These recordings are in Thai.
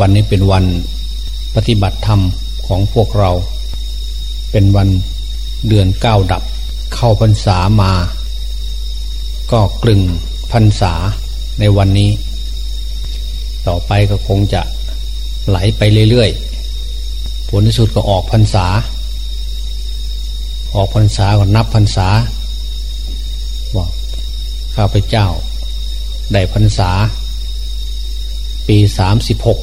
วันนี้เป็นวันปฏิบัติธรรมของพวกเรา เป็นวันเดือนเก้าดับ เข้าพรรษามา ก็กลึงพรรษาในวันนี้ ต่อไปก็คงจะไหลไปเรื่อยๆ ผลที่สุดก็ออกพรรษา ออกพรรษาก็นับพรรษาบอกข้าพเจ้า ได้พรรษา ปีสามสิบหก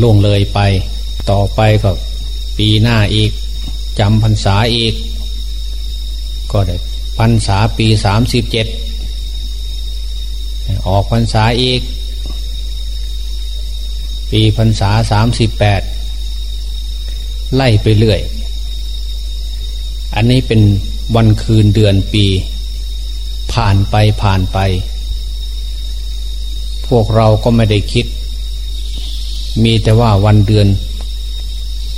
ล่วงเลยไป ต่อไปก็ปีหน้าอีกจำพรรษาอีก ก็ได้พรรษาปีสามสิบเจ็ดออกพรรษาอีก ปีพรรษาสามสิบแปดไล่ไปเรื่อย อันนี้เป็นวันคืนเดือนปี ผ่านไปผ่านไป พวกเราก็ไม่ได้คิด มีแต่ว่าวันเดือน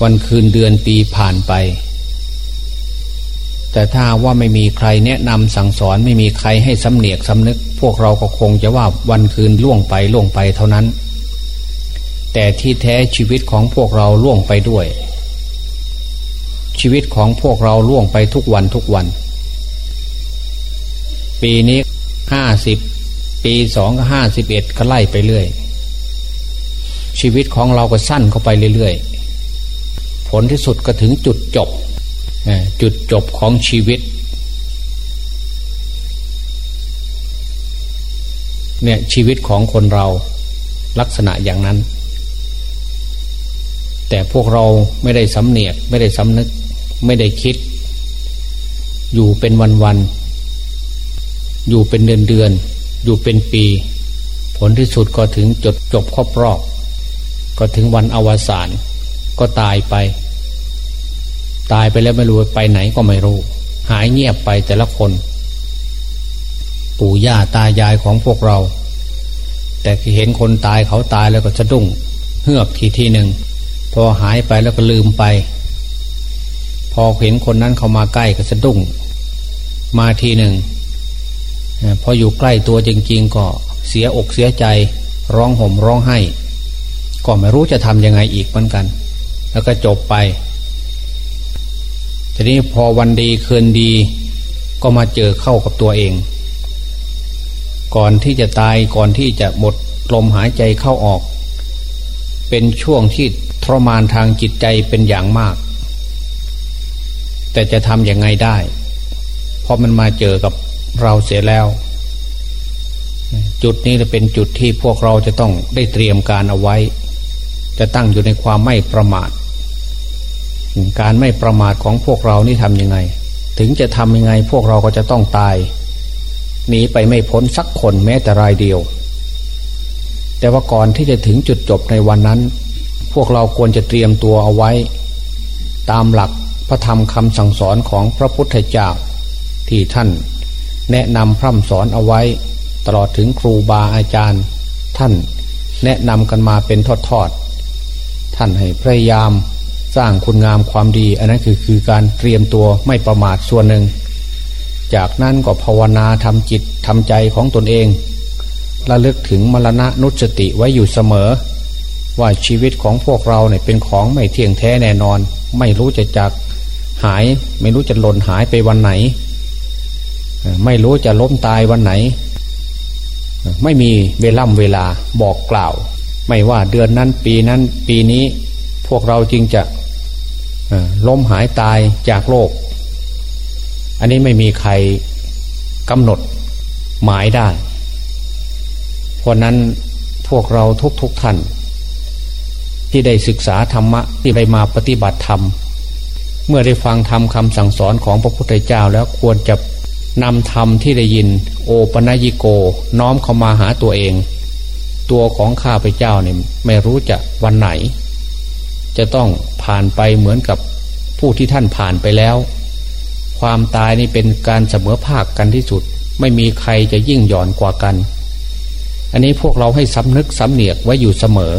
วันคืนเดือนปีผ่านไป แต่ถ้าว่าไม่มีใครแนะนำสั่งสอนไม่มีใครให้สำเนียกสำนึก พวกเราก็คงจะว่าวันคืนล่วงไปล่วงไปเท่านั้น แต่ที่แท้ชีวิตของพวกเราล่วงไปด้วย ชีวิตของพวกเราล่วงไปทุกวันทุกวัน ปีนี้ห้าสิบปีสองก็ห้าสิบเอ็ดก็ไล่ไปเรื่อย ชีวิตของเราก็สั้นเข้าไปเรื่อยๆ ผลที่สุดก็ถึงจุดจบ จุดจบของชีวิต เนี่ยชีวิตของคนเราลักษณะอย่างนั้น แต่พวกเราไม่ได้สำเนียก ไม่ได้สำนึก ไม่ได้คิด อยู่เป็นวันๆ อยู่เป็นเดือนเดืออยู่เป็นปี ผลที่สุดก็ถึงจดจบครอบรอบ ก็ถึงวันอวสานก็ตายไป ตายไปแล้วไม่รู้ไปไหนก็ไม่รู้ หายเงียบไปแต่ละคน ปู่ย่าตายายของพวกเรา แต่เห็นคนตายเขาตายแล้วก็จะดุ้งเฮือกทีทีหนึ่งพอหายไปแล้วก็ลืมไป พอเห็นคนนั้นเขามาใกล้ก็จะดุ้ง มาทีหนึ่งพออยู่ใกล้ตัวจริง ๆ ก็เสียอกเสียใจ ร้องห่มร้องไห้ ก็ไม่รู้จะทำยังไงอีกเหมือนกัน แล้วก็จบไป ทีนี้พอวันดีคืนดี ก็มาเจอเข้ากับตัวเอง ก่อนที่จะตายก่อนที่จะหมดลมหายใจเข้าออก เป็นช่วงที่ทรมานทางจิตใจเป็นอย่างมาก แต่จะทำยังไงได้ เพราะมันมาเจอกับเราเสียแล้ว จุดนี้จะเป็นจุดที่พวกเราจะต้องได้เตรียมการเอาไว้ จะตั้งอยู่ในความไม่ประมาท การไม่ประมาทของพวกเรานี่ทำยังไง ถึงจะทำยังไงพวกเราก็จะต้องตายหนีไปไม่พ้นสักคนแม้แต่รายเดียว แต่ว่าก่อนที่จะถึงจุดจบในวันนั้น พวกเราควรจะเตรียมตัวเอาไว้ ตามหลักพระธรรมคำสั่งสอนของพระพุทธเจ้าที่ท่านแนะนำพร่ำสอนเอาไว้ ตลอดถึงครูบาอาจารย์ ท่านแนะนำกันมาเป็นทอดๆ ท่านให้พยายามสร้างคุณงามความดี อันนั้นคือคือการเตรียมตัวไม่ประมาทส่วนหนึ่ง จากนั้นก็ภาวนาทำจิตทำใจของตนเองระลึกถึงมรณะนุสติไว้อยู่เสมอ ว่าชีวิตของพวกเราเนี่ยเป็นของไม่เที่ยงแท้แน่นอน ไม่รู้จะจากหาย ไม่รู้จะหล่นหายไปวันไหน ไม่รู้จะล้มตายวันไหน ไม่มีเวล่ำเวลาบอกกล่าว ไม่ว่าเดือนนั้นปีนั้นปีนี้พวกเราจึงจะล้มหายตายจากโลก อันนี้ไม่มีใครกำหนดหมายได้ เพราะนั้นพวกเราทุกๆทท่าน ที่ได้ศึกษาธรรมะที่ได้มาปฏิบัติธรรม เมื่อได้ฟังธรรมคำสั่งสอนของพระพุทธเจ้าแล้วควรจะนำธรรมที่ได้ยิน โอปนัญิโกน้อมเข้ามาหาตัวเอง ตัวของข้าพเจ้าเนี่ยไม่รู้จะวันไหน จะต้องผ่านไปเหมือนกับผู้ที่ท่านผ่านไปแล้ว ความตายนี่เป็นการเสมอภาคกันที่สุด ไม่มีใครจะยิ่งหย่อนกว่ากัน อันนี้พวกเราให้สำนึกสำเนียกไว้อยู่เสมอ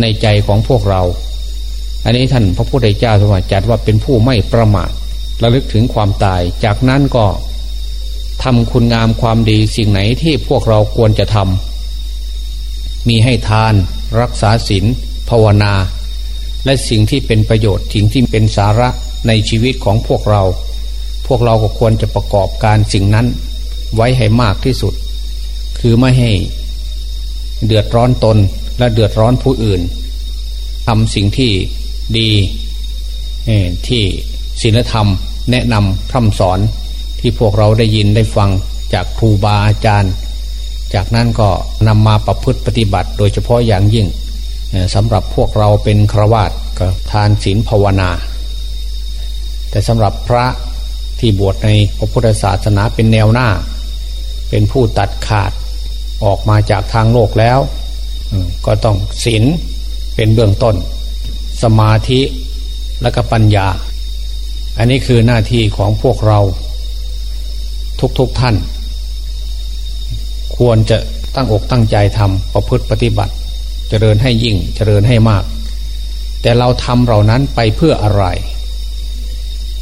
ในใจของพวกเรา อันนี้ท่านพระพุทธเจ้าสวัสดิ์จัดว่าเป็นผู้ไม่ประมาทระลึกถึงความตาย จากนั้นก็ทำคุณงามความดีสิ่งไหนที่พวกเราควรจะทำ มีให้ทาน รักษาศีลภาวนา และสิ่งที่เป็นประโยชน์สิ่งที่เป็นสาระในชีวิตของพวกเรา พวกเราก็ควรจะประกอบการสิ่งนั้น ไว้ให้มากที่สุด คือไม่ให้เดือดร้อนตนและเดือดร้อนผู้อื่นทำสิ่งที่ดีที่ศีลธรรม แนะนำพร่ำสอนที่พวกเราได้ยินได้ฟังจากครูบาอาจารย์ จากนั้นก็นำมาประพฤติปฏิบัติ โดยเฉพาะอย่างยิ่งสำหรับพวกเราเป็นครวาตก็ทานศีลภาวนา แต่สำหรับพระที่บวชในพระพุทธศาสนาเป็นแนวหน้า เป็นผู้ตัดขาดออกมาจากทางโลกแล้ว ก็ต้องศีลเป็นเบื้องต้น สมาธิและก็ปัญญา อันนี้คือหน้าที่ของพวกเรา ทุกๆทท่าน ควรจะตั้งอกตั้งใจทำประพฤติปฏิบัติ เจริญให้ยิ่งเจริญให้มาก แต่เราทำเหล่านั้นไปเพื่ออะไร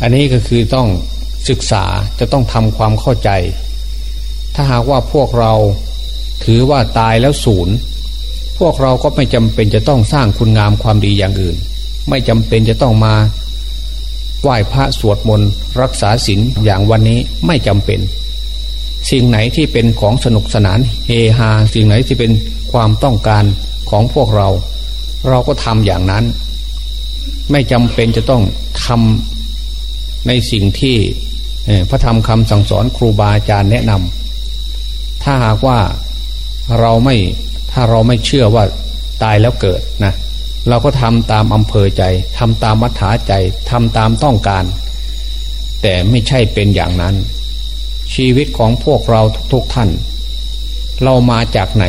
อันนี้ก็คือต้องศึกษาจะต้องทำความเข้าใจ ถ้าหากว่าพวกเราถือว่าตายแล้วศูนย์พวกเราก็ไม่จำเป็นจะต้องสร้างคุณงามความดีอย่างอื่น ไม่จำเป็นจะต้องมาไหว้พระสวดมนต์รักษาศีลอย่างวันนี้ไม่จำเป็น สิ่งไหนที่เป็นของสนุกสนานเฮฮาสิ่งไหนที่เป็นความต้องการของพวกเรา เราก็ทำอย่างนั้น ไม่จำเป็นจะต้องทำในสิ่งที่พระธรรมคำสั่งสอนครูบาอาจารย์แนะนำถ้าหากว่าเราไม่ถ้าเราไม่เชื่อว่าตายแล้วเกิดนะเราก็ทำตามอำเภอใจทำตามมัธยาใจทำตามต้องการ แต่ไม่ใช่เป็นอย่างนั้น ชีวิตของพวกเราทุกๆท่าน เรามาจากไหน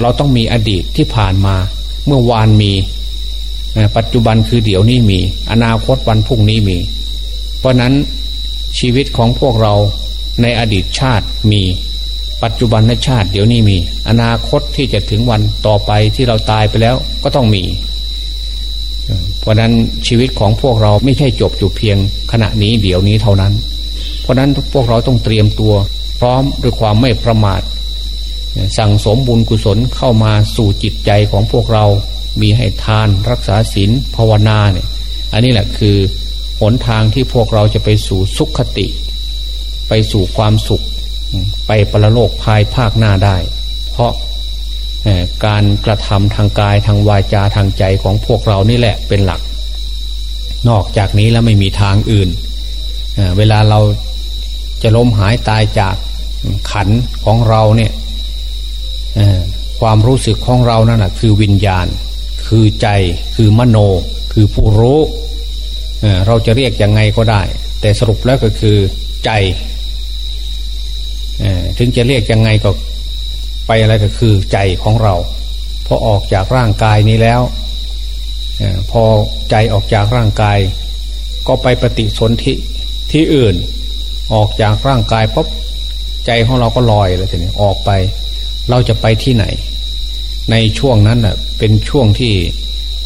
เราต้องมีอดีตที่ผ่านมา เมื่อวานมี ปัจจุบันคือเดี๋ยวนี้มี อนาคตวันพรุ่งนี้มี เพราะนั้นชีวิตของพวกเราในอดีตชาติมี ปัจจุบันในชาติเดี๋ยวนี้มี อนาคตที่จะถึงวันต่อไปที่เราตายไปแล้วก็ต้องมี เพราะนั้นชีวิตของพวกเราไม่ใช่จบอยู่เพียงขณะนี้เดี๋ยวนี้เท่านั้น เพราะนั้นพวกเราต้องเตรียมตัว พร้อมด้วยความไม่ประมาท สั่งสมบุญกุศลเข้ามาสู่จิตใจของพวกเรามีให้ทานรักษาศีลภาวนาเนี่ยอันนี้แหละคือหนทางที่พวกเราจะไปสู่สุขคติ ไปสู่ความสุข ไปปรโลกภายภาคหน้าได้ เพราะการกระทำทางกายทางวาจาทางใจของพวกเรานี่แหละเป็นหลัก นอกจากนี้แล้วไม่มีทางอื่น เวลาเรา จะล้มหายตายจากขันของเราเนี่ยความรู้สึกของเรานั่นแหะคือวิญญาณ คือใจคือมโน คือผู้รู้เราจะเรียกยังไงก็ได้ แต่สรุปแล้วก็คือใจถึงจะเรียกยังไงก็ไปอะไรก็คือใจของเรา พอออกจากร่างกายนี้แล้วพอใจออกจากร่างกาย ก็ไปปฏิสนธิที่อื่น ออกจากร่างกายปุ๊บใจของเราก็ลอยแล้วทีนี้ออกไป เราจะไปที่ไหน ในช่วงนั้นน่ะ เป็นช่วงที่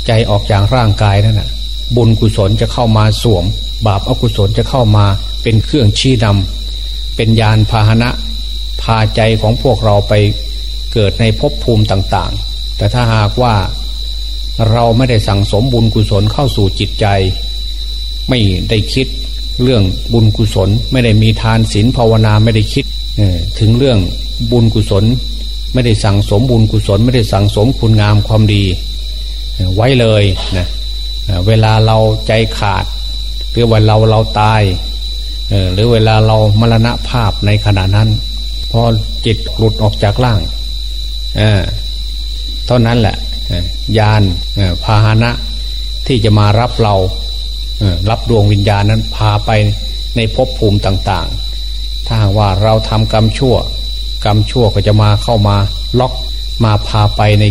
ใจออกจากร่างกายนั่นน่ะ บุญกุศลจะเข้ามาสวม บาปอกุศลจะเข้ามาเป็นเครื่องชี้นำเป็นยานพาหนะ พาใจของพวกเราไปเกิดในภพภูมิต่างๆ แต่ถ้าหากว่าเราไม่ได้สั่งสมบุญกุศลเข้าสู่จิตใจ ไม่ได้คิด เรื่องบุญกุศลไม่ได้มีทานศีลภาวนาไม่ได้คิดถึงเรื่องบุญกุศล ไม่ได้สั่งสมบุญกุศล ไม่ได้สั่งสมคุณงามความดี ไว้เลยนะเวลาเราใจขาด หรือว่าเราเราตายหรือเวลาเรามรณะภาพในขณะนั้นพอจิตหลุดออกจากร่างเท่านั้นแหละยานพาหนะที่จะมารับเรา รับดวงวิญญาณนั้นพาไปในภพภูมิต่างๆ ถ้าว่าเราทำกรรมชั่ว กรรมชั่วก็จะมาเข้ามาล็อกมาพาไปใน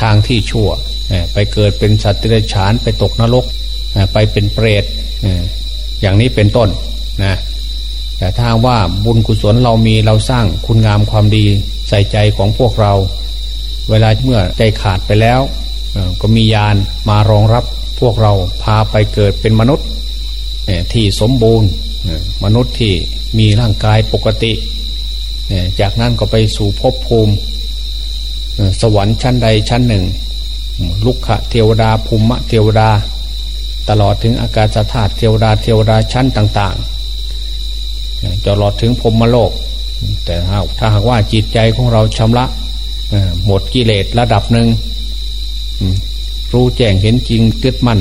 ทางที่ชั่ว ไปเกิดเป็นสัตว์เดรัจฉานไปตกนรกไปเป็นเปรตอย่างนี้เป็นต้นนะแต่ถ้าว่าบุญกุศลเรามีเราสร้างคุณงามความดีใส่ใจของพวกเรา เวลาเมื่อใจขาดไปแล้ว ก็มียานมารองรับ วกเราพาไปเกิดเป็นมนุษย์ที่สมบูรณ์มนุษย์ที่มีร่างกายปกติ จากนั้นก็ไปสู่ภพภูมิสวรรค์ชั้นใดชั้นหนึ่ง ลุกขะเทวดาภูมิเทวดา ตลอดถึงอากาศธาตุเทวดาเทวดาชั้นต่างๆจะลอดถึงพรมโลก แต่ถ้าหากว่าจิตใจของเราชำระหมดกิเลสระดับหนึ่ง รู้แจ้งเห็นจริงยึดมั่น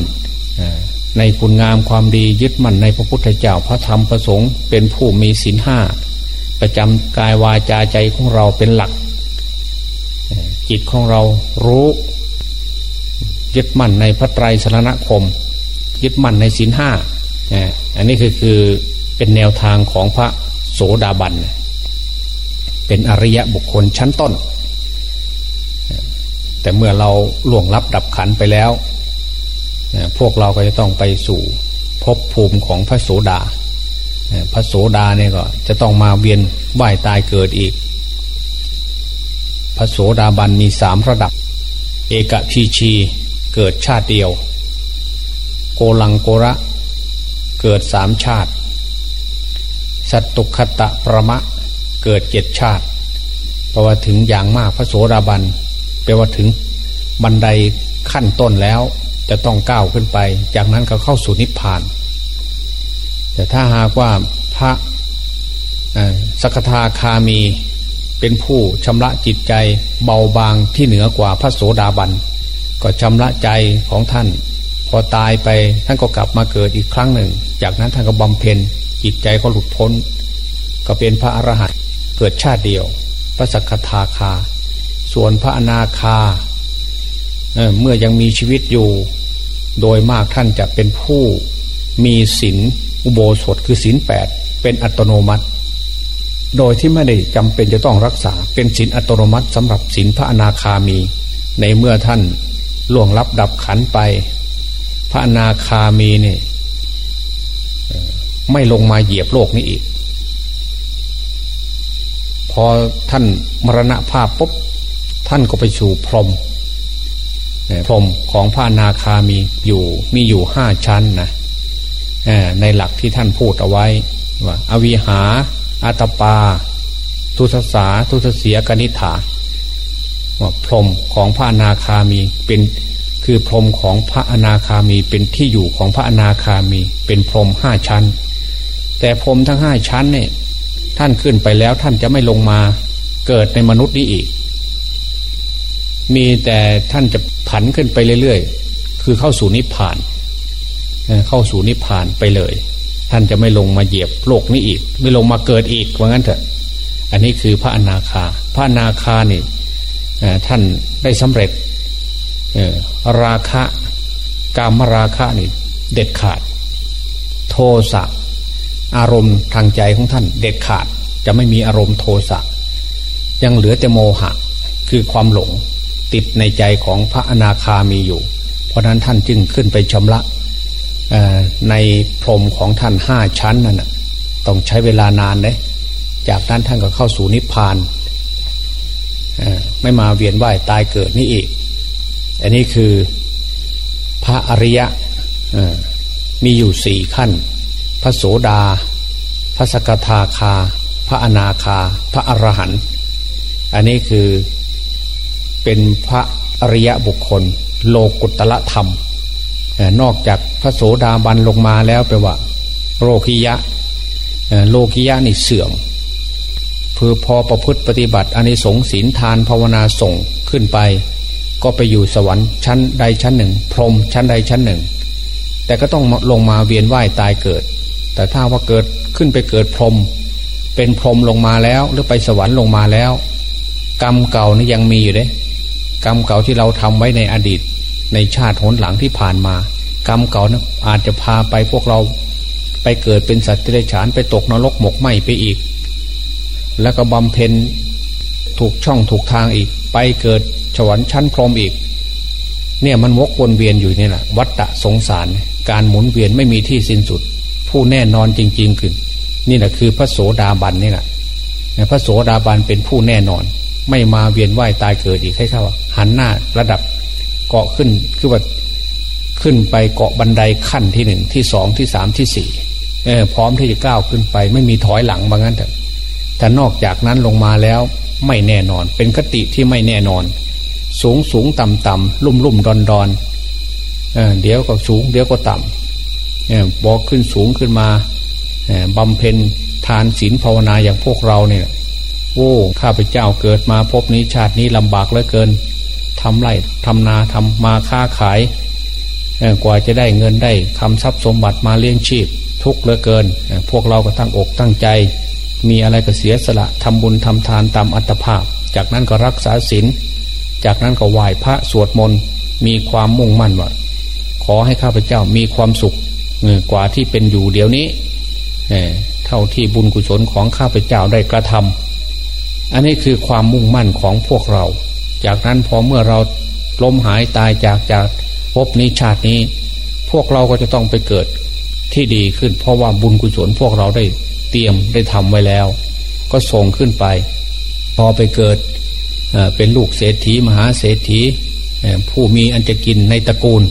ในคุณงามความดียึดมั่นในพระพุทธเจ้าพระธรรมพระสงฆ์เป็นผู้มีศีลห้าประจำกายวาจาใจของเราเป็นหลัก จิตของเรารู้ ยึดมั่นในพระไตรสรณคม ยึดมั่นในศีลห้าอันนี้คือคือเป็นแนวทางของพระโสดาบัน เป็นอริยะบุคคลชั้นต้น แต่เมื่อเราล่วงลับดับขันไปแล้ว พวกเราก็จะต้องไปสู่ภพภูมิของพระโสดา พระโสดาเนี่ยก็จะต้องมาเวียนว่ายตายเกิดอีก พระโสดาบันมีสามระดับ เอกพีชีเกิดชาติเดียว โกลังโกระ เกิดสามชาติ สัตตุคตะประมะเกิดเจ็ดชาติแปลว่าถึงอย่างมากพระโสดาบัน แปลว่าถึงบันไดขั้นต้นแล้ว จะต้องก้าวขึ้นไป จากนั้นก็เข้าสู่นิพพาน แต่ถ้าหากว่าพระสักทาคามีเป็นผู้ชำระจิตใจเบาบางที่เหนือกว่าพระโสดาบัน ก็ชำระใจของท่าน พอตายไปท่านก็กลับมาเกิดอีกครั้งหนึ่ง จากนั้นท่านก็บำเพ็ญจิตใจก็หลุดพ้น ก็เป็นพระอรหันต์เกิดชาติเดียว พระสักทาคา ส่วนพระอนาคาเเมื่อยังมีชีวิตอยู่ โดยมากท่านจะเป็นผู้มีศีลอุโบสถคือศีลแปดเป็นอัตโนมัติ โดยที่ไม่ได้จำเป็นจะต้องรักษาเป็นศีลอัตโนมัติสำหรับศีลพระอนาคามี ในเมื่อท่านล่วงลับดับขันไป พระอนาคามีเนี่ยไม่ลงมาเหยียบโลกนี้อีก พอท่านมรณภาพปุ๊บ ท่านก็ไปสู่พรมพรมของพระนาคามีอยู่มีอยู่ห้าชั้นนะในหลักที่ท่านพูดเอาไว้ว่า อวิหาอัตปา ทุสสาทุสเสียกนิฐาว่าพรมของพระนาคามีเป็นคือพรมของพระอนาคามีเป็นที่อยู่ของพระอนาคามี เป็นพรมห้าชั้น แต่พรมทั้งห้าชั้นเนี่ยท่านขึ้นไปแล้วท่านจะไม่ลงมาเกิดในมนุษย์นี้อีก มีแต่ท่านจะผันขึ้นไปเรื่อยๆ คือเข้าสู่นิพพาน เข้าสู่นิพพานไปเลย ท่านจะไม่ลงมาเหยียบโลกนี้อีก ไม่ลงมาเกิดอีกว่างั้นเถอะ อันนี้คือพระอนาคา พระอนาคานี่ท่านได้สำเร็จราคะกามราคะนี่เด็ดขาด โทสะอารมณ์ทางใจของท่าน เด็ดขาดจะไม่มีอารมณ์โทสะยังเหลือแต่โมหะ คือความหลง ติดในใจของพระอนาคามีอยู่ เพราะนั้นท่านจึงขึ้นไปชำระในพรมของท่านห้าชั้นนั่นต้องใช้เวลานานเลยจากนั้นท่านก็เข้าสู่นิพพานไม่มาเวียนว่ายตายเกิดนี่อีก อันนี้คือพระอริยะมีอยู่สี่ขั้น พระโสดา พระสกทาคา พระอนาคา พระอรหันต์ อันนี้คือ เป็นพระอริยะบุคคล โลกุตละธรรม นอกจากพระโสดาบันลงมาแล้วแปลว่า โลคิยะโลคิยะนี่เสื่อมเพื่อพอประพฤติปฏิบัติอันนี้สงศีลทานภาวนาส่งขึ้นไป ก็ไปอยู่สวรรค์ชั้นใดชั้นหนึ่ง พรหมชั้นใดชั้นหนึ่ง แต่ก็ต้องลงมาเวียนว่ายตายเกิด แต่ถ้าว่าเกิดขึ้นไปเกิดพรหมเป็นพรหมลงมาแล้วหรือไปสวรรค์ลงมาแล้ว กรรมเก่านี่ยังมีอยู่เลย กรรมเก่าที่เราทำไว้ในอดีต ในชาติหนหลังที่ผ่านมา กรรมเก่านะอาจจะพาไปพวกเราไปเกิดเป็นสัตว์ที่ไรฉานไปตกนรกหมกไหมไปอีก แล้วก็บำเพ็ญถูกช่องถูกทางอีก ไปเกิดฉวันชั้นพรมอีก เนี่ยมันวกวนเวียนอยู่นี่แหละวัฏฏะสงสาร การหมุนเวียนไม่มีที่สิ้นสุด ผู้แน่นอนจริงๆคือนี่แหละคือพระโสดาบันนี่แหละพระโสดาบันเป็นผู้แน่นอน ไม่มาเวียนว่ายตายเกิดอีกให้เข้า หันหน้าระดับเกาะขึ้นคือว่าขึ้นไปเกาะบันไดขั้นที่หนึ่งที่สองที่สามที่สี่เออพร้อมที่จะก้าวขึ้นไป ไม่มีถอยหลังบางงั้นแต่แต่นอกจากนั้นลงมาแล้วไม่แน่นอน เป็นคติที่ไม่แน่นอน สูงสูงต่ำต่ำลุ่มลุ่มดอนดอนเดี๋ยวก็สูง เดี๋ยวก็ต่ำบอกขึ้นสูงขึ้นมาบำเพ็ญทานศีลภาวนาอย่างพวกเราเนี่ยโอ้ข้าพเจ้าเกิดมาพบนี้ชาตินี้ลำบากเหลือเกิน ทำไรทำนาทำมาค้าขายกว่าจะได้เงินได้คำทรัพย์สมบัติมาเลี้ยงชีพ ทุกเหลือเกิน พวกเราก็ตั้งอกตั้งใจ มีอะไรก็เสียสละทำบุญทำทานตามอัตภาพ จากนั้นก็รักษาศีลจากนั้นก็ไหว้พระสวดมนต์มีความมุ่งมั่นว่าขอให้ข้าพเจ้ามีความสุขกว่าที่เป็นอยู่เดี๋ยวนี้เท่าที่บุญกุศลของข้าพเจ้าได้กระทำอันนี้คือความมุ่งมั่นของพวกเรา จากนั้นพอเมื่อเราล้มหายตายจากจากภพนี้ชาตินี้ พวกเราก็จะต้องไปเกิดที่ดีขึ้น เพราะว่าบุญกุศลพวกเราได้เตรียมได้ทำไว้แล้ว ก็ส่งขึ้นไป พอไปเกิดเป็นลูกเศรษฐีมหาเศรษฐีผู้มีอันจะกินในตระกูล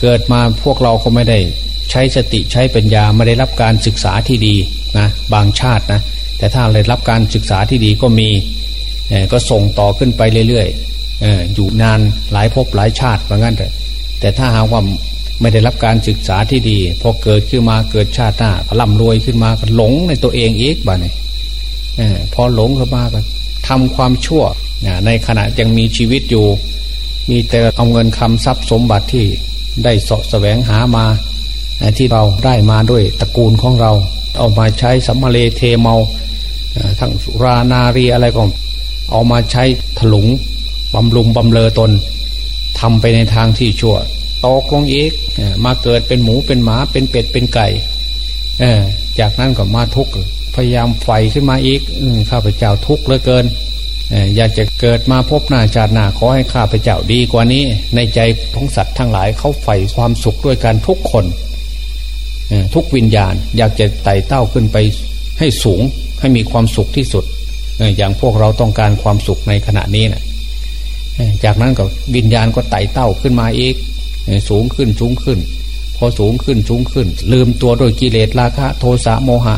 เกิดมาพวกเราก็ไม่ได้ใช้สติใช้ปัญญาไม่ได้รับการศึกษาที่ดีนะบางชาตินะแต่ถ้าได้รับการศึกษาที่ดีก็มี ก็ส่งต่อขึ้นไปเรื่อยๆอยู่นานหลายภพหลายชาติเหมือนกันแต่แต่ถ้าหากว่าไม่ได้รับการศึกษาที่ดีพอเกิดขึ้นมาเกิดชาติหน้าร่ำรวยขึ้นมาก็หลงในตัวเองอีกบ้านี่พอหลงขึ้นมาก็ทำความชั่วในขณะยังมีชีวิตอยู่ มีแต่เอาเงินคำทรัพย์สมบัติที่ได้สะแสวงหามาที่เราได้มาด้วยตระกูลของเรา เอามาใช้สัมมาเลเทเมาทั้งสุรานารีอะไรก็ เอามาใช้ถลุงบำรุงบำเลอตนทำไปในทางที่ชั่วตกลงอีกมาเกิดเป็นหมูเป็นหมาเป็นเป็ดเป็นไก่จากนั้นก็มาทุกข์พยายามไฟขึ้นมาอีกข้าพเจ้าทุกข์เหลือเกินอยากจะเกิดมาพบหน้าชาติหน้าขอให้ข้าพเจ้าดีกว่านี้ ในใจของสัตว์ทั้งหลายเขาใฝ่ความสุขด้วยกันทุกคนทุกวิญญาณ อยากจะไต่เต้าขึ้นไปให้สูงให้มีความสุขที่สุด อย่างพวกเราต้องการความสุขในขณะนี้นะจากนั้นก็วิญญาณก็ไต่เต้าขึ้นมาอีก สูงขึ้นสูงขึ้น พอสูงขึ้นสูงขึ้น ลืมตัวโดยกิเลสราคะ โทสะโมหะ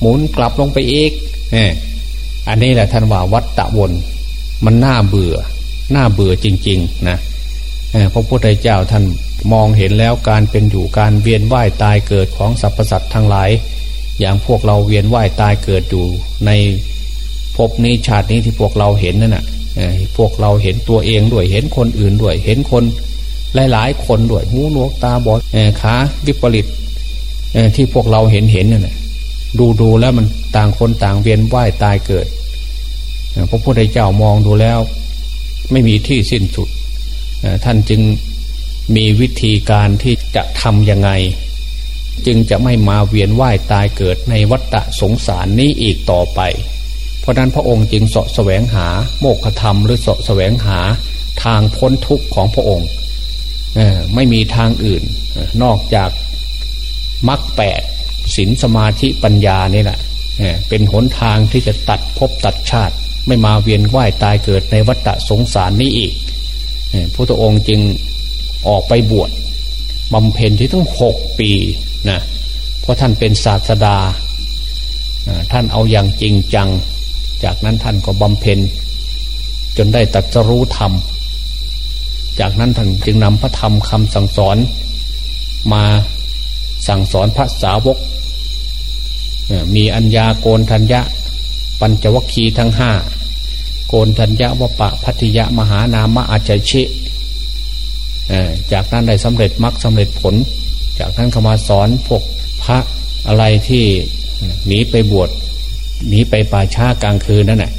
หมุนกลับลงไปอีกอันนี้แหละท่านว่าวัตตะวน มันน่าเบื่อน่าเบื่อจริง ๆ นะพระพุทธเจ้าท่านมองเห็นแล้วการเป็นอยู่การเวียนว่ายตายเกิดของสรรพสัตว์ทั้งหลาย อย่างพวกเราเวียนว่ายตายเกิดอยู่ใน ภพนี้ชาตินี้ที่พวกเราเห็นนั่นแหะพวกเราเห็นตัวเองด้วยเห็นคนอื่นด้วย เห็นคนหลายๆคนด้วยหูหนวกตาบอดขาวิปริตที่พวกเราเห็นเห็นนั่นแหละดูดูแล้วมันต่างคนต่างเวียนว่ายตายเกิดพระพุทธเจ้ามองดูแล้ว ไม่มีที่สิ้นสุดท่านจึงมีวิธีการที่จะทำยังไง จึงจะไม่มาเวียนว่ายตายเกิดในวัฏฏะสงสารนี้อีกต่อไป เพราะนั้นพระองค์จึงสะแสวงหาโมกขธรรมหรือสะแสวงหาทางพ้นทุกข์ของพระองค์ไม่มีทางอื่นนอกจากมรรคแปดศีลสมาธิปัญญานี่แหละเป็นหนทางที่จะตัดภพตัดชาติ ไม่มาเวียนว่ายตายเกิดในวัฏสงสารนี้อีกพระองค์จึงออกไปบวชบำเพ็ญที่ตั้งหกปีนะเพราะท่านเป็นศาสดาท่านเอาอย่างจริงจัง จากนั้นท่านก็บำเพ็ญจนได้ตัดสรู้ธรรม จากนั้นท่านจึงนำพระธรรมคำสั่งสอน มาสั่งสอนพระสาวก มีอัญญาโกนทัญญะ ปัญจวัคคีทั้งห้าโกนทัญญะวปะพัทยะมหานามะอาจชิจากนั้นได้สำเร็จมรรคสาเร็จผล จากนั้นเขามาสอนพวกพระอะไรที่หนีไปบวช หนีไปป่าช้ากลางคืนนั่นแหละ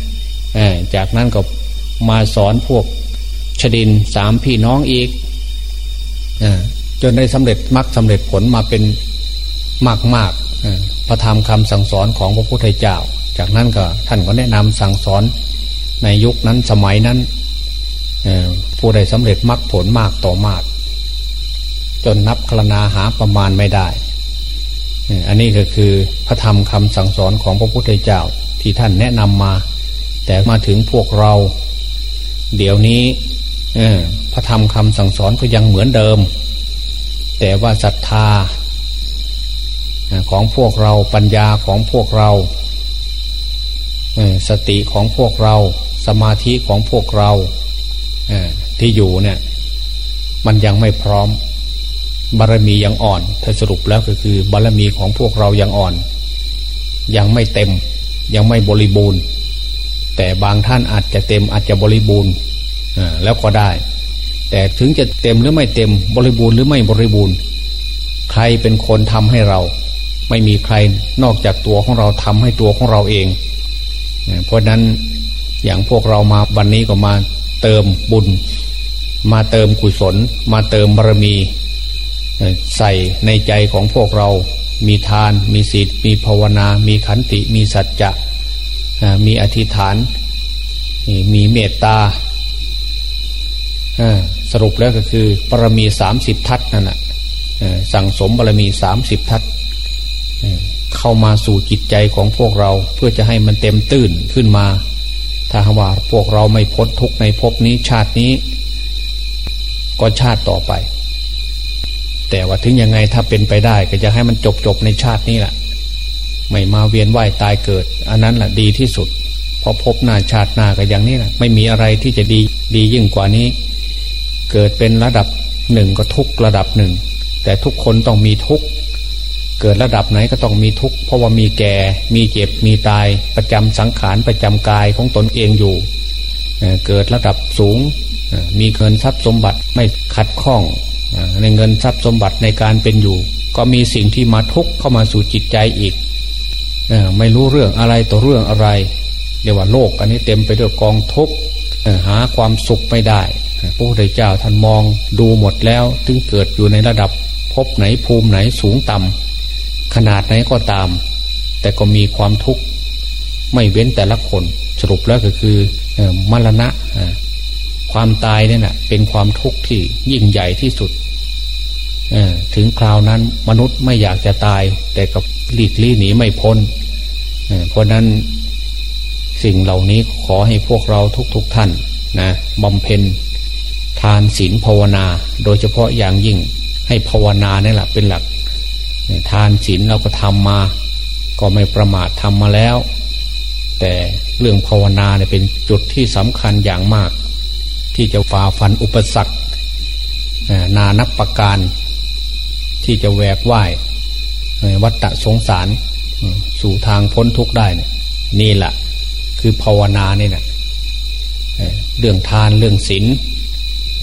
จากนั้นก็มาสอนพวกชดินสามพี่น้องอีกจนได้สำเร็จมรรคสาเร็จผลมาเป็นมากมากพระธรรมคำสั่งสอนของพระพุทธเจ้า จากนั้นก็ท่านก็แนะนำสั่งสอนในยุคนั้นสมัยนั้นผู้ใดสำเร็จมรรคผลมากต่อมาก จนนับคลนาหาประมาณไม่ได้ อันนี้ก็คือพระธรรมคำสั่งสอนของพระพุทธเจ้าที่ท่านแนะนำมา แต่มาถึงพวกเรา เดี๋ยวนี้พระธรรมคำสั่งสอนก็ยังเหมือนเดิม แต่ว่าศรัทธาของพวกเราปัญญาของพวกเราสติของพวกเรา สมาธิของพวกเราที่อยู่เนี่ย มันยังไม่พร้อม บารมียังอ่อน ถ้าสรุปแล้วก็คือบารมีของพวกเรายังอ่อน ยังไม่เต็ม ยังไม่บริบูรณ์ แต่บางท่านอาจจะเต็มอาจจะบริบูรณ์แล้วก็ได้ แต่ถึงจะเต็มหรือไม่เต็มบริบูรณ์หรือไม่บริบูรณ์ ใครเป็นคนทำให้เรา ไม่มีใครนอกจากตัวของเราทำให้ตัวของเราเอง เพราะนั้นอย่างพวกเรามาวันนี้ก็มาเติมบุญ มาเติมกุศล มาเติมบารมี ใส่ในใจของพวกเรา มีทาน มีศีล มีภาวนา มีขันติ มีสัจจะ มีอธิษฐาน มีเมตตา สรุปแล้วก็คือบารมีสามสิบทัศนั่นแหะสั่งสมบารมีสามสิบทัศเข้ามาสู่จิตใจของพวกเราเพื่อจะให้มันเต็มตื้นขึ้นมา ถ้าว่าพวกเราไม่พ้นทุกในภพนี้ชาตินี้ ก็ชาติต่อไป แต่ว่าถึงยังไงถ้าเป็นไปได้ ก็จะให้มันจบจบในชาตินี้แหละไม่มาเวียนว่ายตายเกิด อันนั้นแหละดีที่สุดเพราะพบหน้าชาติหน้าก็อย่างนี้แหละไม่มีอะไรที่จะดีดียิ่งกว่านี้ เกิดเป็นระดับหนึ่งก็ทุกระดับหนึ่ง แต่ทุกคนต้องมีทุกเกิดระดับไหนก็ต้องมีทุกเพราะว่ามีแก่ มีเจ็บมีตาย ประจำสังขารประจำกายของตนเองอยู่เกิดระดับสูงมีเงินทรัพย์สมบัติไม่ขัดข้อง ในเงินทรัพย์สมบัติในการเป็นอยู่ ก็มีสิ่งที่มาทุกข์เข้ามาสู่จิตใจอีกไม่รู้เรื่องอะไรต่อเรื่องอะไรเรียกว่าโลก อันนี้เต็มไปด้วยกองทุกข์หาความสุขไม่ได้พระพุทธเจ้าท่านมองดูหมดแล้ว ถึงเกิดอยู่ในระดับพบไหนภูมิไหนสูงต่ำขนาดไหนก็ตาม แต่ก็มีความทุกข์ไม่เว้นแต่ละคนสรุปแล้วก็คือมรณะความตายเนี่ยนะเป็นความทุกข์ที่ยิ่งใหญ่ที่สุด ถึงคราวนั้นมนุษย์ไม่อยากจะตาย แต่กับหลีกลี่หนีไม่พ้นเพราะนั้นสิ่งเหล่านี้ขอให้พวกเราทุกๆทท่านนะบำเพ็ญทานศีลภาวนา โดยเฉพาะอย่างยิ่งให้ภาวนาเนี่ยแหละเป็นหลัก ทานศีลเราก็ทำมา ก็ไม่ประมาททำมาแล้ว แต่เรื่องภาวนาเนี่ยเป็นจุดที่สำคัญอย่างมาก ที่จะฝ่าฟันอุปสรรคนานับประการ ที่จะแวกว่ายวัฏสงสารสู่ทางพ้นทุกข์ได้เนี่ยนี่แหละคือภาวนาเนี่ยนะเรื่องทานเรื่องศีล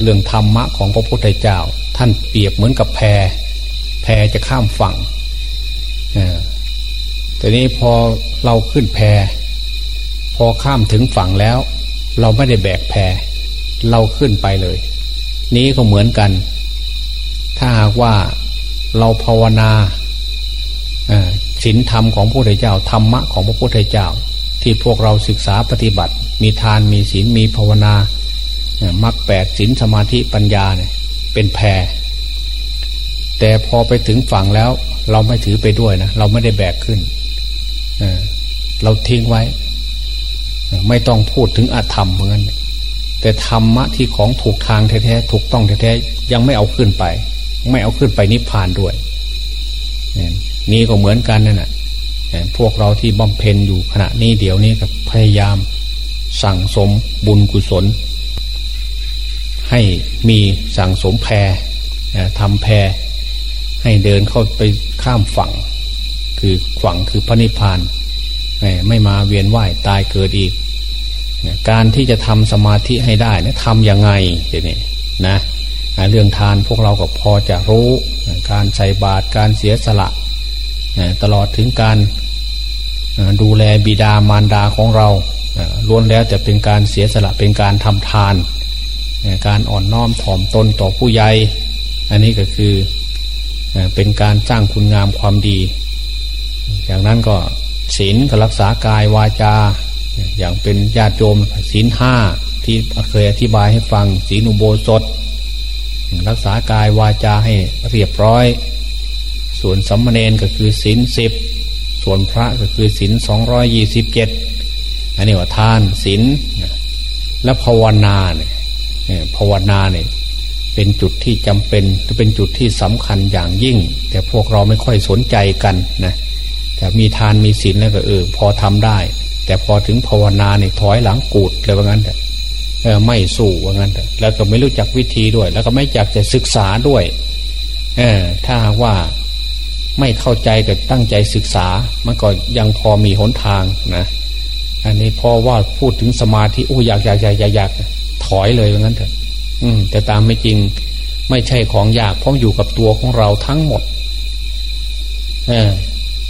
เรื่องธรรมะของพระพุทธเจ้า ท่านเปรียบเหมือนกับแพแพจะข้ามฝั่งแต่นี้พอเราขึ้นแพ พอข้ามถึงฝั่งแล้ว เราไม่ได้แบกแพ เราขึ้นไปเลย นี้ก็เหมือนกัน ถ้าหากว่า เราภาวนาศีลธรรมของพระพุทธเจ้าธรรมะของพระพุทธเจ้า ที่พวกเราศึกษาปฏิบัติ มีทานมีศีลมีภาวนามรรคแปดศีลสมาธิปัญญาเนี่ยเป็นแพรแต่พอไปถึงฝั่งแล้ว เราไม่ถือไปด้วยนะเราไม่ได้แบกขึ้นเราทิ้งไว้ ไม่ต้องพูดถึงอาธรรมเหมือนกันแต่ธรรมะที่ของถูกทางแท้ๆถูกต้องแท้ๆยังไม่เอาขึ้นไป ไม่เอาขึ้นไปนิพพานด้วยนี่ก็เหมือนกันนั่นแหละพวกเราที่บำเพ็ญอยู่ขณะนี้เดี๋ยวนี้ก็พยายามสั่งสมบุญกุศล ให้มีสั่งสมแพรทำแพรให้เดินเข้าไปข้ามฝั่ง คือฝั่งคือพระนิพพานไม่มาเวียนว่ายตายเกิดอีก การที่จะทำสมาธิให้ได้นะทำยังไงเดี๋ยวนี้นะ เรื่องทานพวกเราก็พอจะรู้การใส่บาตรการเสียสละตลอดถึงการดูแลบิดามารดาของเราล้วนแล้วจะเป็นการเสียสละเป็นการทำทาน การอ่อนน้อมถ่อมตนต่อผู้ใหญ่อันนี้ก็คือเป็นการสร้างคุณงามความดีอย่างนั้นก็ศีลก็รักษากายวาจา อย่างเป็นญาติโยมศีลห้าที่เคยอธิบายให้ฟังศีลอุโบสถ รักษากายวาจาให้เรียบร้อย ส่วนสัมมเนนก็คือศีลสิบส่วนพระก็คือศีลสองร้อยยี่สิบเจ็ดอันนี้ว่าทานศีลและภาวนาเนี่ยภาวนาเนี่ยเป็นจุดที่จำเป็นจะเป็นจุดที่สำคัญอย่างยิ่ง แต่พวกเราไม่ค่อยสนใจกันนะแต่มีทานมีศีลแล้วก็เออพอทำได้ แต่พอถึงภาวนาเนี่ยถอยหลังกูดเลยว่างั้น ไม่สู้ว่างั้นแล้วก็ไม่รู้จักวิธีด้วย แล้วก็ไม่อยากจะศึกษาด้วยเออถ้าว่าไม่เข้าใจกับตั้งใจศึกษามันก็ยังพอมีหนทางนะอันนี้พอว่าพูดถึงสมาธิโอ้อยากอยากอยากอยากถอยเลยว่างั้นเถอะ อืม แต่ตามไม่จริงไม่ใช่ของยากเพราะอยู่กับตัวของเราทั้งหมดเออ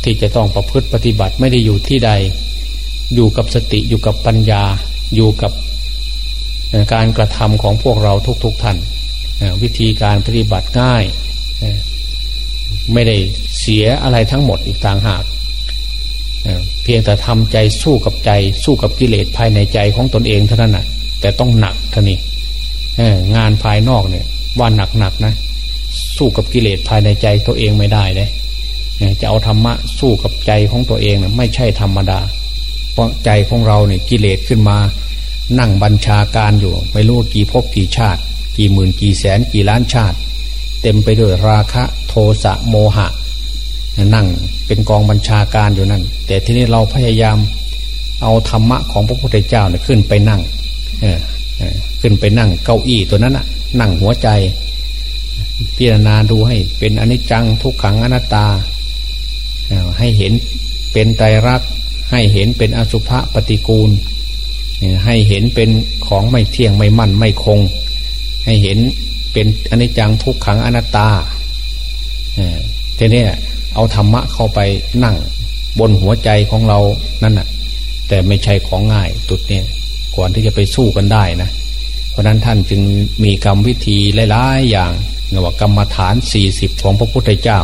ที่จะต้องประพฤติปฏิบัติไม่ได้อยู่ที่ใด อยู่กับสติอยู่กับปัญญา อยู่กับ การกระทำของพวกเราทุกๆทท่านวิธีการปฏิบัติง่าย ไม่ได้เสียอะไรทั้งหมดอีกต่างหากเพียงแต่ทำใจสู้กับใจ สู้กับกิเลสภายในใจของตนเองเท่านั้นนะแต่ต้องหนักท่านี้งานภายนอกเนี่ยว่าหนักหนักนะ สู้กับกิเลสภายในใจตัวเองไม่ได้เลยจะเอาธรรมะสู้กับใจของตัวเองนะไม่ใช่ธรรมดา เพราะใจของเราเนี่ยกิเลสขึ้นมา นั่งบัญชาการอยู่ ไม่รู้กี่ภพกี่ชาติ กี่หมื่นกี่แสนกี่ล้านชาติ เต็มไปด้วยราคะโทสะโมหะ นั่งเป็นกองบัญชาการอยู่นั่น แต่ที่นี้เราพยายามเอาธรรมะของพระพุทธเจ้าเนี่ยขึ้นไปนั่งขึ้นไปนั่งเก้าอี้ตัวนั้นน่ะ นั่งหัวใจ พิจารณาดูให้เป็นอนิจจังทุกขังอนัตตา ให้เห็นเป็นไตรรักให้เห็นเป็นอสุภะปฏิกูล ให้เห็นเป็นของไม่เที่ยงไม่มั่นไม่คง ให้เห็นเป็นอนิจจังทุกขังอนัตตาทีนี้เอาธรรมะเข้าไปนั่งบนหัวใจของเรานั่นน่ะ แต่ไม่ใช่ของง่ายตุดเนี่ยก่อนที่จะไปสู้กันได้นะ เพราะนั้นท่านจึงมีกรรมวิธีหลายๆอย่างเรียกว่ากรรมฐานสี่สิบของพระพุทธเจ้า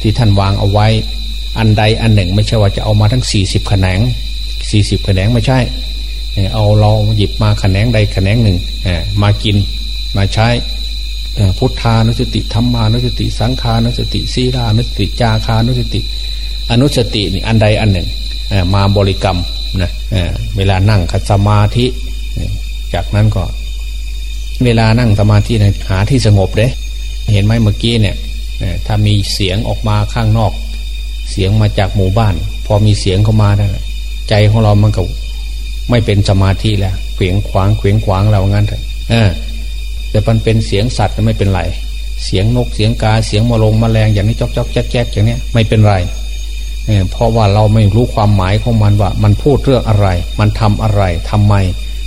ที่ท่านวางเอาไว้ อันใดอันหนึ่งไม่ใช่ว่าจะเอามาทั้งสี่สิบแขนงสี่สิบแขนงไม่ใช่ เอาเราหยิบมาแขนงใดแขนงหนึ่งมากินมาใช้พุทธานุสติธรรมานุสติ สังขานุสติสีรานุสติจาคานุสติ อนุสตินี่อันใดอันหนึ่งมาบริกรรมนะเวลานั่งคัสมาธิ จากนั้นก็ เวลานั่งสมาธินะหาที่สงบเด้เห็นไหมเมื่อกี้เนี่ยถ้ามีเสียงออกมาข้างนอก เสียงมาจากหมู่บ้าน พอมีเสียงเข้ามาใจของเรามันก็ ไม่เป็นสมาธิแล้วเขวงขวางเขวงขวางเรางั้นเถอะแต่มันเป็นเสียงสัตว์ไม่เป็นไรเสียงนกเสียงกาเสียงมะลงมแมลงอย่างนี้จอกจอกแจ๊กแจ๊กอย่างนี้ไม่เป็นไรเพราะว่าเราไม่รู้ความหมายของมันว่า มันพูดเรื่องอะไร มันทำอะไรทำไม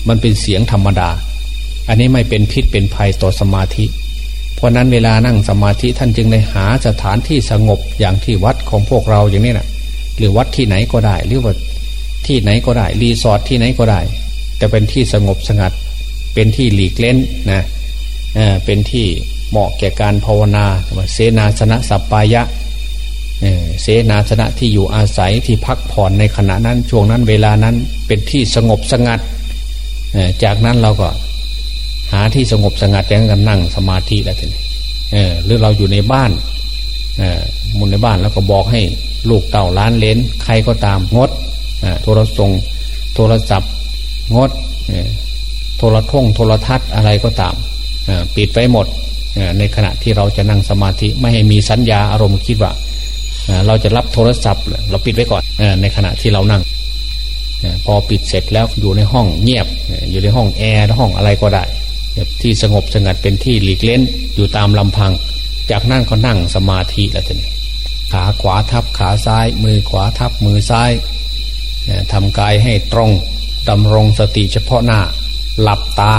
มันเป็นเสียงธรรมดา อันนี้ไม่เป็นพิษเป็นภัยต่อสมาธิ เพราะนั้นเวลานั่งสมาธิท่านจึงได้หาสถานที่สงบอย่างที่วัดของพวกเราอย่างนี้นะหรือวัดที่ไหนก็ได้ หรือว่า ที่ไหนก็ได้รีสอร์ทที่ไหนก็ได้ แต่เป็นที่สงบสงัด เป็นที่หลีกเล่นนะเเป็นที่เหมาะแก่การภาวนาเสนาสนะสัปปายะเสนาสนะที่อยู่อาศัยที่พักผ่อนในขณะนั้นช่วงนั้นเวลานั้นเป็นที่สงบสงัด จากนั้นเราก็หาที่สงบสงัดแล้วกันนั่งสมาธิแล้วทีนี้หรือเราอยู่ในบ้านมุนในบ้านแล้วก็บอกให้ลูกเต่าล้านเลนใครก็ตามงด โทรศัพท์โทรศัพท์ งดโทรท่งโทรทัศน์อะไรก็ตามปิดไว้หมดในขณะที่เราจะนั่งสมาธิไม่ให้มีสัญญาอารมณ์คิดว่าเราจะรับโทรศัพท์ เราปิดไว้ก่อนในขณะที่เรานั่งพอปิดเสร็จแล้วอยู่ในห้องเงียบอยู่ในห้องแอร์ห้องอะไรก็ได้ที่สงบสงัดเป็นที่หลีกเล่นอยู่ตามลำพัง จากนั่งก็นั่งสมาธิแล้วทีนี้ขาขวาทับขาซ้าย มือขวาทับมือซ้าย ทำกายให้ตรงดำรงสติเฉพาะหน้าหลับตา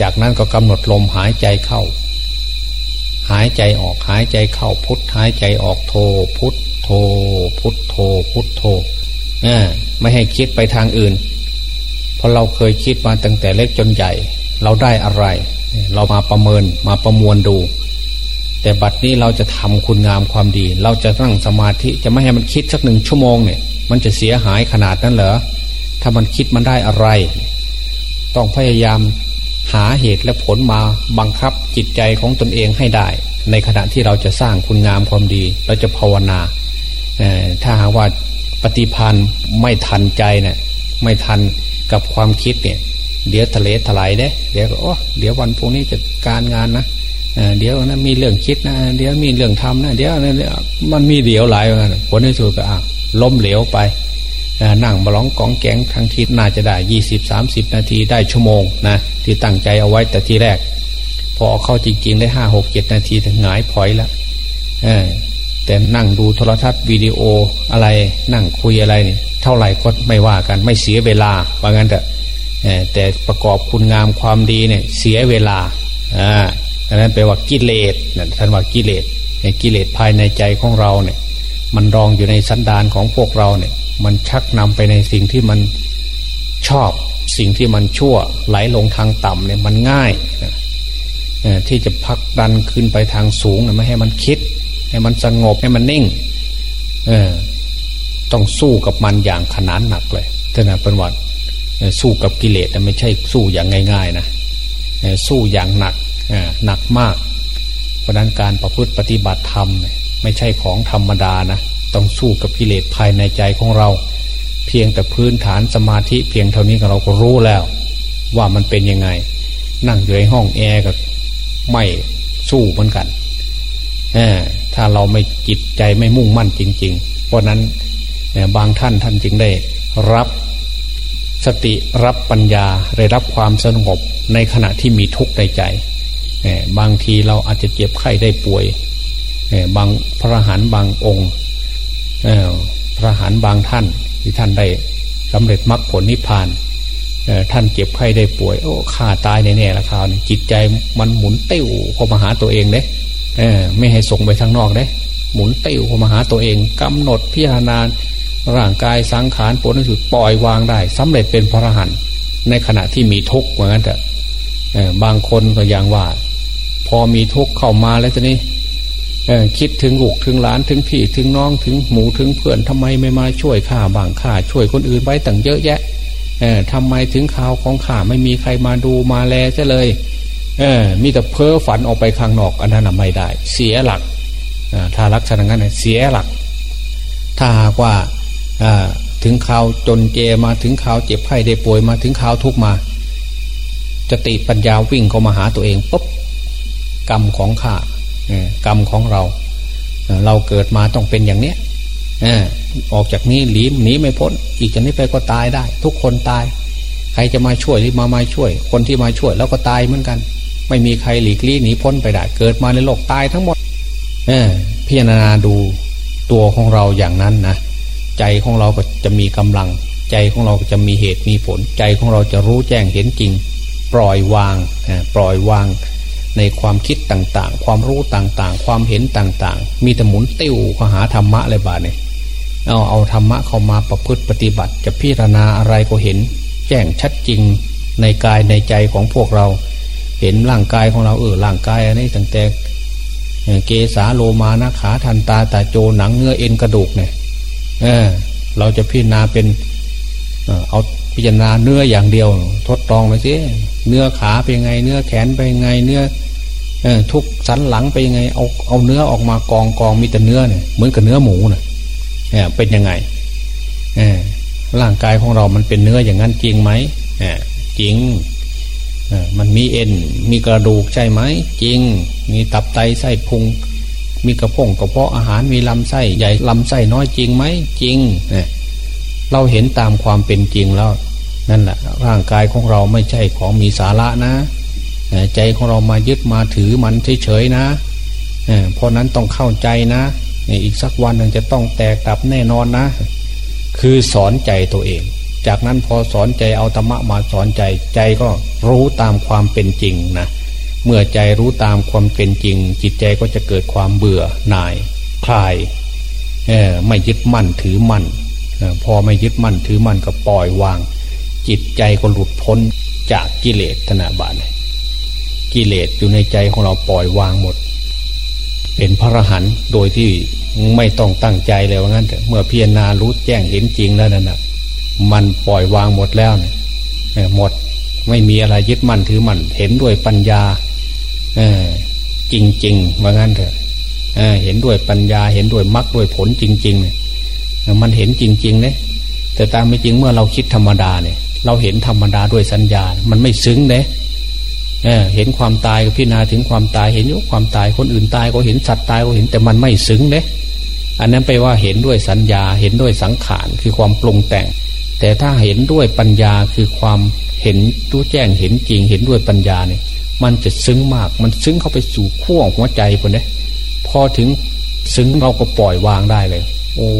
จากนั้นก็กำหนดลมหายใจเข้า หายใจออกหายใจเข้าพุทหายใจออกโทพุทโทพุทโทพุทโทไม่ให้คิดไปทางอื่น เพราะเราเคยคิดมาตั้งแต่เล็กจนใหญ่ เราได้อะไร เรามาประเมินมาประมวลดู แต่บัดนี้เราจะทำคุณงามความดี เราจะนั่งสมาธิจะไม่ให้มันคิดสักหนึ่งชั่วโมงเนี่ย มันจะเสียหายขนาดนั้นเหรอถ้ามันคิดมันได้อะไร ต้องพยายามหาเหตุและผลมาบังคับจิตใจของตนเองให้ได้ ในขณะที่เราจะสร้างคุณงามความดี เราจะภาวนาถ้าหากว่าปฏิพันธ์ไม่ทันใจเนะี่ยไม่ทันกับความคิดเนี่ย เดี๋ยวทะเลถลายเด้เดี๋ยวโอ้เดี๋ยววันพรุ่งนี้จะการงานนะ เดี๋ยวนะมีเรื่องคิดนะ เดี๋ยวมีเรื่องทำนะเดี๋ยวนะมันมีเดี๋ยวหลายวันผลที่สุดก็อะล้มเหลวไปนั่งบล้องกองแกงทั้งทีน่าจะได้ยี่สิบสามสิบนาทีได้ชั่วโมงนะที่ตั้งใจเอาไว้แต่ทีแรก พอเข้าจริง ๆ ได้ห้าหกเจ็ดนาทีถึงหงายพอยแล้วแต่นั่งดูโทรทัศน์วิดีโออะไรนั่งคุยอะไรนี่เท่าไหร่ก็ไม่ว่ากันไม่เสียเวลาว่างั้นแต่แต่ประกอบคุณงามความดีเนี่ยเสียเวลา ดังนั้นแปลว่ากิเลสนะท่านว่ากิเลสกิเลสภายในใจของเราเนี่ย มันรองอยู่ในสันดานของพวกเราเนี่ย มันชักนำไปในสิ่งที่มันชอบ สิ่งที่มันชั่ว ไหลลงทางต่ำเนี่ยมันง่ายที่จะพักดันขึ้นไปทางสูงไม่ให้มันคิด ให้มันสงบให้มันนิ่งต้องสู้กับมันอย่างขนานหนักเลยท่านเป็นวัดสู้กับกิเลสไม่ใช่สู้อย่างง่าย ๆ นะสู้อย่างหนัก หนักมาก เพราะนั้นการประพฤติปฏิบัติธรรมไม่ใช่ของธรรมดานะต้องสู้กับกิเลสภายในใจของเรา เพียงแต่พื้นฐานสมาธิเพียงเท่านี้เราก็รู้แล้ว ว่ามันเป็นยังไง นั่งอยู่ในห้องแอร์ก็ไม่สู้เหมือนกันถ้าเราไม่จิตใจไม่มุ่งมั่นจริง ๆ เพราะนั้นบางท่านท่านจึงได้รับสติรับปัญญาได้รับความสงบในขณะที่มีทุกข์ในใจ บางทีเราอาจจะเจ็บไข้ได้ป่วย บางพระหันบางองค์พระหันบางท่านที่ท่านได้สำเร็จมรรคผลนิพพานท่านเจ็บไข้ได้ป่วย โอ้ข้าตายแน่ๆละคราวนี้จิตใจมันหมุนเตี้ยวเข้ามาหาตัวเองเด้ไม่ให้ส่งไปทางนอกเด้หมุนเตี้ยวเข้ามาหาตัวเองกำหนดพิจารณาร่างกายสังขารปวดนั่นคือปล่อยวางได้สำเร็จเป็นพระหันในขณะที่มีทุกข์เหมือนกันแต่บางคนก็อย่างว่า อมีทุกข์เข้ามาแล้วทีนี้คิดถึงลูกถึงหลานถึงพี่ถึงน้องถึงหมูถึงเพื่อนทำไมไม่มาช่วยข้าบางข้าช่วยคนอื่นไว้ตั้งเยอะแยะทำไมถึงข่าวของข้าไม่มีใครมาดูมาแลซะเลยเออมีแต่เพ้อฝันออกไปข้างนอกอันนั้นไม่ได้ เสียหลักถ้าลักษณะนั้นเสียหลัก ถ้าหากว่าถึงข่าวจนเจมาถึงข่าวเจ็บไข้ได้ป่วยมาถึงข่าวทุกมาจะติปัญญาวิ่งเข้ามาหาตัวเองปุ๊บ กรรมของข้ากรรมของเรา เราเกิดมาต้องเป็นอย่างเนี้ยออกจากนี้หลีหนีไม่พ้น อีกจากนี้ไปก็ตายได้ ทุกคนตาย ใครจะมาช่วยหรือมามาช่วย คนที่มาช่วยแล้วก็ตายเหมือนกัน ไม่มีใครหลีกลี่หนีพ้นไปได้ เกิดมาในโลกตายทั้งหมดเออพิจารณาดูตัวของเราอย่างนั้นนะใจของเราก็จะมีกำลัง ใจของเราก็จะมีเหตุมีผล ใจของเราจะรู้แจ้งเห็นจริง ปล่อยวางปล่อยวาง ในความคิดต่างๆ ความรู้ต่างๆ ความเห็นต่างๆ มีแต่หมุนติ้วข้าหาธรรมะเลยบาเนี่ยเอาเอาธรรมะเข้ามาประพฤติปฏิบัติ จะพิจารณาอะไรก็เห็น แจ้งชัดจริงในกายในใจของพวกเรา เห็นร่างกายของเราเออร่างกายอันนี้ตั้งแต่เกสาโลมานะขาทันตาตาโจหนังเนื้อเอ็นกระดูกเนี่ยเออเราจะพิจารณาเป็นเอาพิจารณาเนื้ออย่างเดียว ทดลองเลยสิ เนื้อขาเป็นไง เนื้อแขนเป็นไง เนื้อทุกสันหลังเป็นยังไง เอาเอาเนื้อออกมากองกองมีแต่เนื้อเนี่ยเหมือนกับเนื้อหมูเนี่ยเป็นยังไงร่างกายของเรามันเป็นเนื้ออย่างนั้นจริงไหมจริงมันมีเอ็น มีกระดูกใช่ไหมจริง มีตับไตไส้พุง มีกระพงกระเพาะอาหารมีลำไส้ใหญ่ลำไส้น้อยจริงไหมจริงเนี่ยเราเห็นตามความเป็นจริงแล้ว นั่นแหละร่างกายของเราไม่ใช่ของมีสาระนะใจของเรามายึดมาถือมันเฉยๆนะเพราะนั้นต้องเข้าใจนะอีกสักวันหนึ่งจะต้องแตกดับแน่นอนนะ คือสอนใจตัวเอง จากนั้นพอสอนใจเอาธรรมะมาสอนใจ ใจก็รู้ตามความเป็นจริงนะเมื่อใจรู้ตามความเป็นจริง จิตใจก็จะเกิดความเบื่อหน่าย คลายไม่ยึดมั่นถือมั่นพอไม่ยึดมั่นถือมั่นก็ปล่อยวาง จิตใจก็หลุดพ้นจากกิเลสธนาบาลกิเลสอยู่ในใจของเราปล่อยวางหมด เป็นพระรหันต์โดยที่ไม่ต้องตั้งใจเลยว่างั้นเมื่อพิจารณารู้แจ้งเห็นจริงแล้วนั่นนะมันปล่อยวางหมดแล้วเนี่ยหมดไม่มีอะไรยึดมั่นถือมั่นเห็นด้วยปัญญาจริงๆว่างั้นเถอะเห็นด้วยปัญญาเห็นด้วยมรรคด้วยผลจริง ๆ เนี่ยมันเห็นจริงๆเนี่ยแต่ตามไม่จริงเมื่อเราคิดธรรมดาเนี่ย เราเห็นธรรมดาด้วยสัญญา มันไม่ซึ้งเนี่ยเห็นความตายก็พิจารณาถึงความตาย เห็นยุความตายคนอื่นตายก็เห็นสัตว์ตายก็เห็นแต่มันไม่ซึ้งเนี่ยอันนั้นไปว่าเห็นด้วยสัญญา เห็นด้วยสังขารคือความปรุงแต่ง แต่ถ้าเห็นด้วยปัญญาคือความเห็นรู้แจ้งเห็นจริงเห็นด้วยปัญญาเนี่ย มันจะซึ้งมาก มันซึ้งเข้าไปสู่ขั้วหัวใจคนเนี้พอถึงซึ้งเราก็ปล่อยวางได้เลย โอ้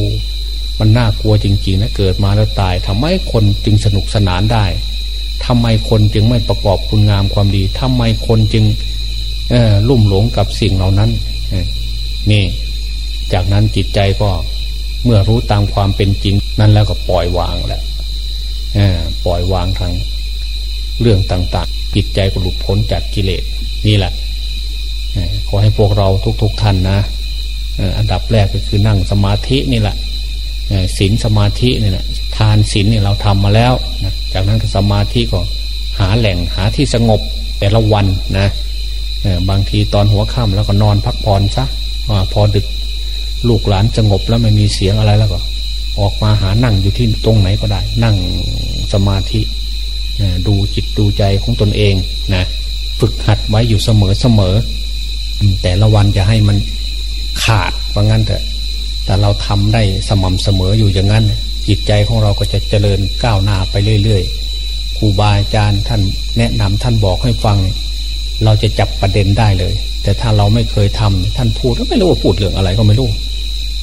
มันน่ากลัวจริงๆนะเกิดมาแล้วตายทำไมคนจึงสนุกสนานได้ทำไมคนจึงไม่ประกอบคุณงามความดีทำไมคนจึงลุ่มหลงกับสิ่งเหล่านั้นนี่ จากนั้นจิตใจก็เมื่อรู้ตามความเป็นจริง นั้นแล้วก็ปล่อยวางแล้วปล่อยวางทางเรื่องต่าง ๆ จิตใจก็หลุดพ้นจากกิเลสนี่แหละขอให้พวกเราทุก ๆทท่านนะอันดับแรกก็คือนั่งสมาธินี่แหละ ศีลสมาธิเนี่แหละทานศีลเนี่ยเราทำมาแล้วนะจากนั้นก็สมาธิก็หาแหล่งหาที่สงบแต่ละวันนะบางทีตอนหัวค่ำแล้วก็นอนพักผ่อนซะพอดึกลูกหลานสงบแล้วไม่มีเสียงอะไรแล้วก็ ออกมาหานั่งอยู่ที่ตรงไหนก็ได้ นั่งสมาธิดูจิตดูใจของตนเองนะฝึกหัดไว้อยู่เสมอเสมอแต่ละวันจะให้มันขาดว่างั้นแต่ แต่เราทำได้สม่ำเสมออยู่อย่างนั้น จิตใจของเราก็จะเจริญก้าวหน้าไปเรื่อยๆครูบาอาจารย์ท่านแนะนำท่านบอกให้ฟัง เราจะจับประเด็นได้เลย แต่ถ้าเราไม่เคยทำท่านพูดก็ไม่รู้ว่าพูดเรื่องอะไรก็ไม่รู้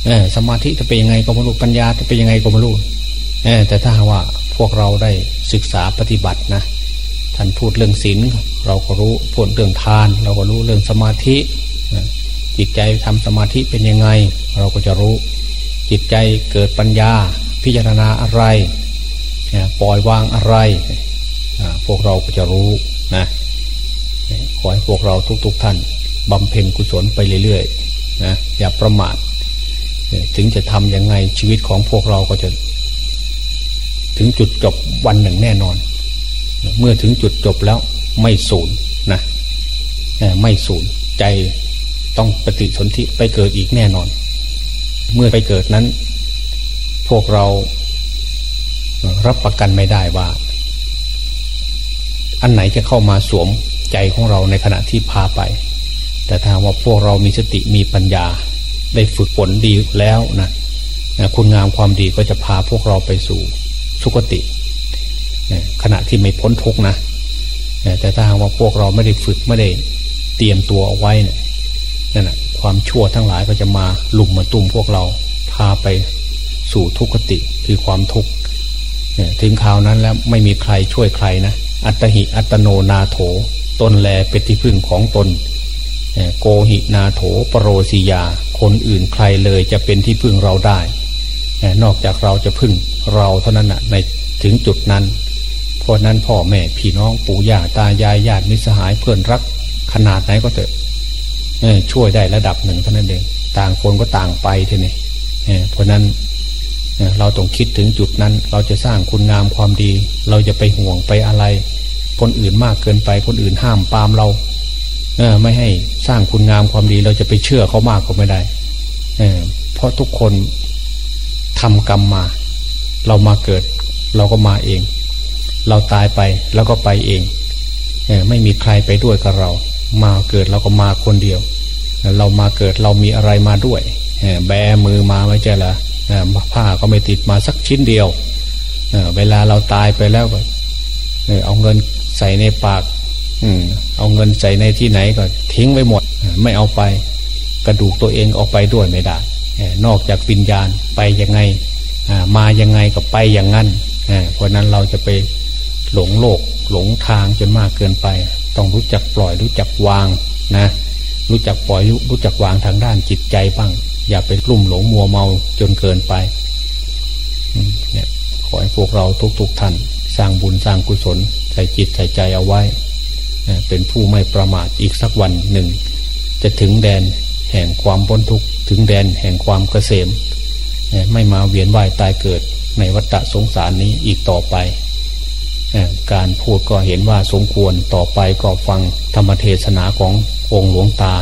เออสมาธิจะเป็นยังไงก็ไม่รู้ปัญญาจะเป็นยังไงก็ไม่รู้เออแต่ถ้าว่าพวกเราได้ศึกษาปฏิบัตินะท่านพูดเรื่องศีลเราก็รู้พูดเรื่องทาน เราก็รู้เรื่องสมาธิ จิตใจทำสมาธิเป็นยังไง เราก็จะรู้ จิตใจเกิดปัญญา พิจารณาอะไรปล่อยวางอะไร พวกเราก็จะรู้นะขอให้พวกเราทุกๆท่านบำเพ็ญกุศลไปเรื่อยๆนะอย่าประมาทถึงจะทำยังไงชีวิตของพวกเราก็จะ ถึงจุดจบวันหนึ่งแน่นอน เมื่อถึงจุดจบแล้วไม่สูญนะไม่สูญใจ ต้องปฏิสนธิไปเกิดอีกแน่นอน เมื่อไปเกิดนั้น พวกเรารับประกันไม่ได้ว่า อันไหนจะเข้ามาสวมใจของเราในขณะที่พาไป แต่ถ้าว่าพวกเรามีสติมีปัญญา ได้ฝึกฝนดีแล้วนะคุณงามความดีก็จะพาพวกเราไปสู่สุคติ ขณะที่ไม่พ้นทุกนะ แต่ถ้าว่าพวกเราไม่ได้ฝึกไม่ได้เตรียมตัวเอาไว้เนี่ย นั่นแหะความชั่วทั้งหลายก็จะมาลุมมาตุ้มพวกเรา พาไปสู่ทุกขติคือความทุกข์ถึงคราวนั้นแล้วไม่มีใครช่วยใครนะอัตหิอัตโนนาโถ ตนแลเป็นที่พึ่งของตน โกหินาโถปรโรสิยา คนอื่นใครเลยจะเป็นที่พึ่งเราได้ นอกจากเราจะพึ่งเราเท่านั้นนะในถึงจุดนั้น เพราะนั้นพ่อแม่พี่น้องปู่ย่าตายายญาติมิสหายเพื่อนรักขนาดไหนก็เถอะ ช่วยได้ระดับหนึ่งเท่านั้นเอง ต่างคนก็ต่างไปทีนี้เพราะนั้นเราต้องคิดถึงจุดนั้น เราจะสร้างคุณงามความดี เราจะไปห่วงไปอะไร คนอื่นมากเกินไป คนอื่นห้ามปามเราไม่ให้สร้างคุณงามความดี เราจะไปเชื่อเขามากก็ไม่ได้เพราะทุกคนทำกรรมมา เรามาเกิด เราก็มาเอง เราตายไปแล้วก็ไปเองไม่มีใครไปด้วยกับเรา มาเกิดเราก็มาคนเดียว เรามาเกิดเรามีอะไรมาด้วยแบมือมาไม่ใช่ละผ้าก็ไม่ติดมาสักชิ้นเดียวเวลาเราตายไปแล้วก็เอาเงินใส่ในปากเอาเงินใส่ในที่ไหนก็ทิ้งไว้หมด ไม่เอาไปกระดูกตัวเองออกไปด้วยไม่ได้นอกจากวิญญาณไปยังไงมายังไงก็ไปอย่างนั้นเพราะนั้นเราจะไปหลงโลกหลงทางจนมากเกินไป ต้องรู้จักปล่อยรู้จักวางนะ รู้จักปล่อยรู้จักวางทางด้านจิตใจบ้าง อย่าไปกลุ่มหลงมัวเมาจนเกินไปเนี่ยขอให้พวกเราทุกๆทท่าน สร้างบุญสร้างกุศลใส่จิตใส่ใจเอาไว้ เป็นผู้ไม่ประมาทอีกสักวันหนึ่ง จะถึงแดนแห่งความพ้นทุกข์ถึงแดนแห่งความเกษมไม่มาเวียนว่ายตายเกิดในวัฏสงสารนี้อีกต่อไป การพูดก็เห็นว่าสมควรต่อไปก็ฟังธรรมเทศนาของ องค์หลวงตา